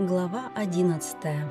Глава одиннадцатая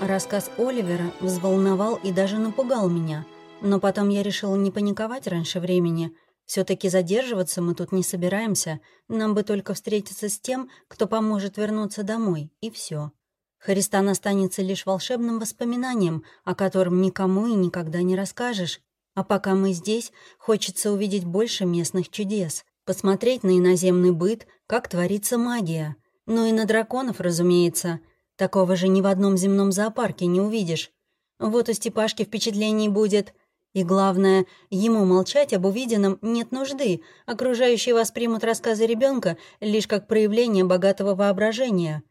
Рассказ Оливера взволновал и даже напугал меня, но потом я решила не паниковать раньше времени. все таки задерживаться мы тут не собираемся, нам бы только встретиться с тем, кто поможет вернуться домой, и все. Харистан останется лишь волшебным воспоминанием, о котором никому и никогда не расскажешь. А пока мы здесь, хочется увидеть больше местных чудес — посмотреть на иноземный быт, как творится магия. Ну и на драконов, разумеется. Такого же ни в одном земном зоопарке не увидишь. Вот у Степашки впечатлений будет. И главное, ему молчать об увиденном нет нужды. Окружающие воспримут рассказы ребенка лишь как проявление богатого воображения.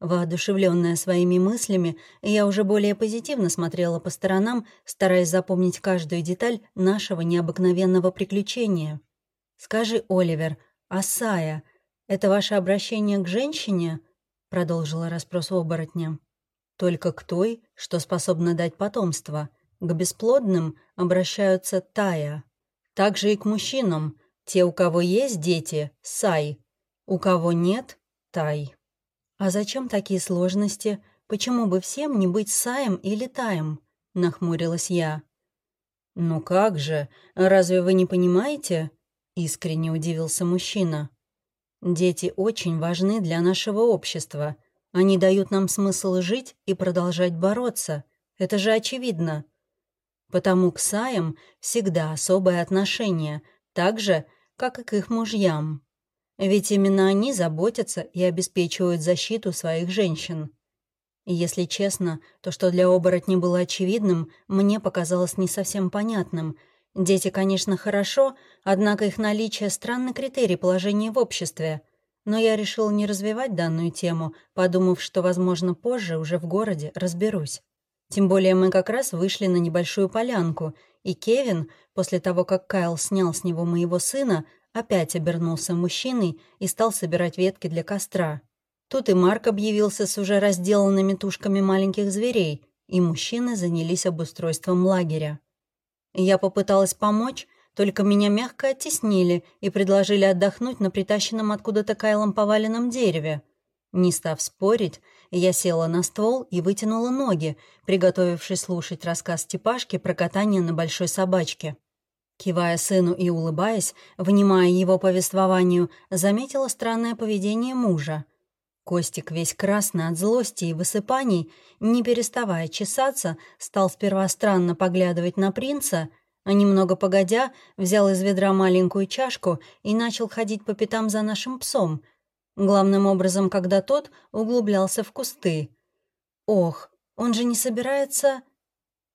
Воодушевленная своими мыслями, я уже более позитивно смотрела по сторонам, стараясь запомнить каждую деталь нашего необыкновенного приключения. «Скажи, Оливер, а Сая — это ваше обращение к женщине?» — продолжила расспрос оборотня. «Только к той, что способна дать потомство. К бесплодным обращаются Тая. Также и к мужчинам. Те, у кого есть дети — Сай. У кого нет — Тай». «А зачем такие сложности? Почему бы всем не быть Саем или Таем?» — нахмурилась я. «Ну как же, разве вы не понимаете?» Искренне удивился мужчина. «Дети очень важны для нашего общества. Они дают нам смысл жить и продолжать бороться. Это же очевидно. Потому к Саям всегда особое отношение, так же, как и к их мужьям. Ведь именно они заботятся и обеспечивают защиту своих женщин. Если честно, то, что для оборотней было очевидным, мне показалось не совсем понятным — Дети, конечно, хорошо, однако их наличие — странный критерий положения в обществе. Но я решил не развивать данную тему, подумав, что, возможно, позже, уже в городе, разберусь. Тем более мы как раз вышли на небольшую полянку, и Кевин, после того, как Кайл снял с него моего сына, опять обернулся мужчиной и стал собирать ветки для костра. Тут и Марк объявился с уже разделанными тушками маленьких зверей, и мужчины занялись обустройством лагеря. Я попыталась помочь, только меня мягко оттеснили и предложили отдохнуть на притащенном откуда-то Кайлом поваленном дереве. Не став спорить, я села на ствол и вытянула ноги, приготовившись слушать рассказ Степашки про катание на большой собачке. Кивая сыну и улыбаясь, внимая его повествованию, заметила странное поведение мужа. Костик, весь красный от злости и высыпаний, не переставая чесаться, стал сперва странно поглядывать на принца, а немного погодя взял из ведра маленькую чашку и начал ходить по пятам за нашим псом, главным образом, когда тот углублялся в кусты. «Ох, он же не собирается...»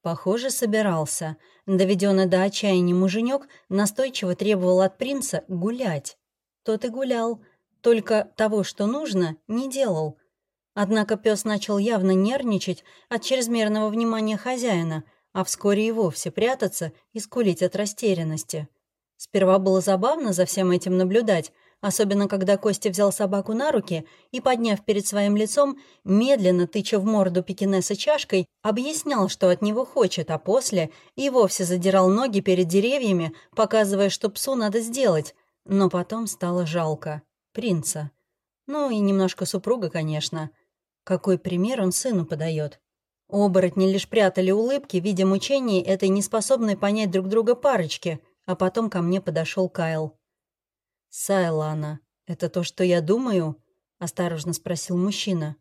Похоже, собирался. Доведенный до отчаяния муженек настойчиво требовал от принца гулять. Тот и гулял — только того, что нужно, не делал. Однако пес начал явно нервничать от чрезмерного внимания хозяина, а вскоре и вовсе прятаться и скулить от растерянности. Сперва было забавно за всем этим наблюдать, особенно когда Костя взял собаку на руки и, подняв перед своим лицом, медленно, тыча в морду пекинеса чашкой, объяснял, что от него хочет, а после и вовсе задирал ноги перед деревьями, показывая, что псу надо сделать, но потом стало жалко принца. Ну и немножко супруга, конечно. Какой пример он сыну подает. Оборотни лишь прятали улыбки, видя мучений этой неспособной понять друг друга парочки, а потом ко мне подошел Кайл. «Сайлана, это то, что я думаю?» — осторожно спросил мужчина.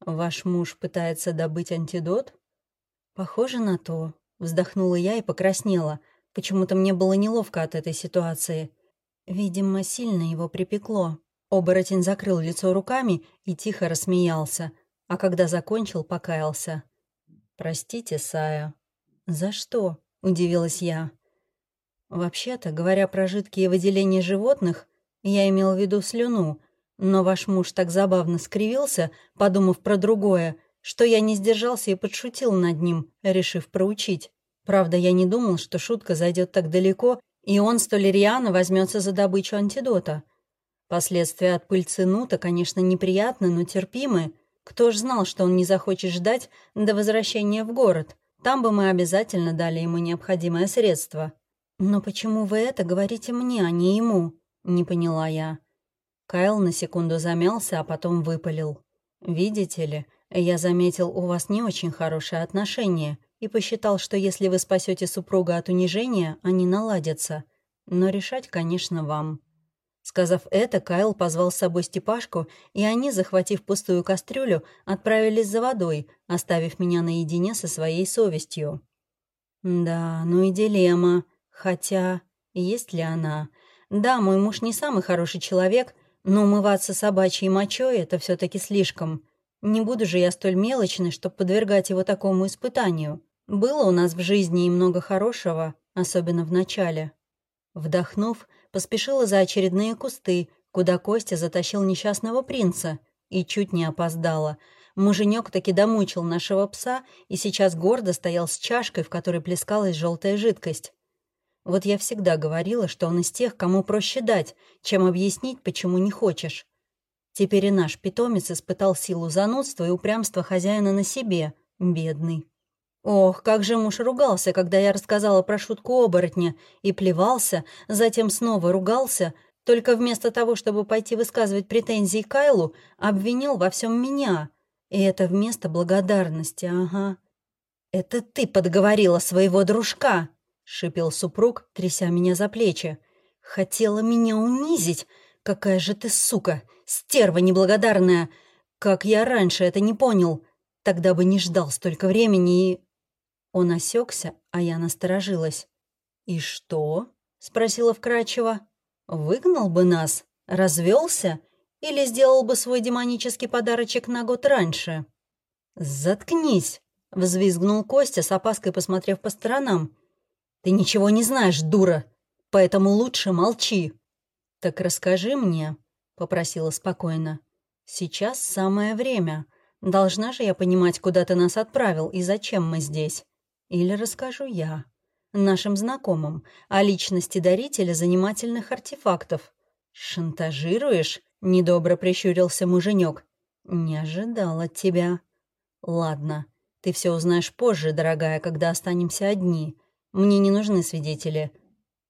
«Ваш муж пытается добыть антидот?» «Похоже на то», — вздохнула я и покраснела. Почему-то мне было неловко от этой ситуации. Видимо, сильно его припекло. Оборотень закрыл лицо руками и тихо рассмеялся, а когда закончил, покаялся. «Простите, Сая». «За что?» — удивилась я. «Вообще-то, говоря про жидкие выделения животных, я имел в виду слюну, но ваш муж так забавно скривился, подумав про другое, что я не сдержался и подшутил над ним, решив проучить. Правда, я не думал, что шутка зайдет так далеко, и он столь рьяно возьмется за добычу антидота. Последствия от пыльцы Нута, конечно, неприятны, но терпимы. Кто ж знал, что он не захочет ждать до возвращения в город? Там бы мы обязательно дали ему необходимое средство. «Но почему вы это говорите мне, а не ему?» — не поняла я. Кайл на секунду замялся, а потом выпалил. «Видите ли, я заметил, у вас не очень хорошие отношения, и посчитал, что если вы спасете супруга от унижения, они наладятся. Но решать, конечно, вам». Сказав это, Кайл позвал с собой Степашку, и они, захватив пустую кастрюлю, отправились за водой, оставив меня наедине со своей совестью. Да, ну и дилемма. Хотя, есть ли она? Да, мой муж не самый хороший человек, но умываться собачьей мочой — это все таки слишком. Не буду же я столь мелочной, чтобы подвергать его такому испытанию. Было у нас в жизни и много хорошего, особенно в начале. Вдохнув, поспешила за очередные кусты, куда Костя затащил несчастного принца, и чуть не опоздала. Муженек таки домучил нашего пса и сейчас гордо стоял с чашкой, в которой плескалась желтая жидкость. Вот я всегда говорила, что он из тех, кому проще дать, чем объяснить, почему не хочешь. Теперь и наш питомец испытал силу занудства и упрямства хозяина на себе, бедный. Ох, как же муж ругался, когда я рассказала про шутку оборотня, и плевался, затем снова ругался, только вместо того, чтобы пойти высказывать претензии Кайлу, обвинил во всем меня. И это вместо благодарности, ага. «Это ты подговорила своего дружка!» — шипел супруг, тряся меня за плечи. «Хотела меня унизить? Какая же ты сука! Стерва неблагодарная! Как я раньше это не понял! Тогда бы не ждал столько времени и...» Он осекся, а я насторожилась. «И что?» — спросила вкрадчиво. «Выгнал бы нас? Развелся? Или сделал бы свой демонический подарочек на год раньше?» «Заткнись!» — взвизгнул Костя, с опаской посмотрев по сторонам. «Ты ничего не знаешь, дура, поэтому лучше молчи». «Так расскажи мне», — попросила спокойно. «Сейчас самое время. Должна же я понимать, куда ты нас отправил и зачем мы здесь». Или расскажу я, нашим знакомым, о личности дарителя занимательных артефактов. «Шантажируешь?» — недобро прищурился муженек. «Не ожидал от тебя». «Ладно, ты все узнаешь позже, дорогая, когда останемся одни. Мне не нужны свидетели.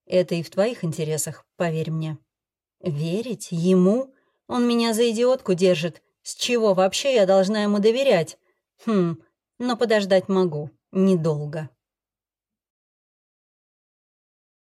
Это и в твоих интересах, поверь мне». «Верить? Ему? Он меня за идиотку держит. С чего вообще я должна ему доверять? Хм, но подождать могу». Недолго.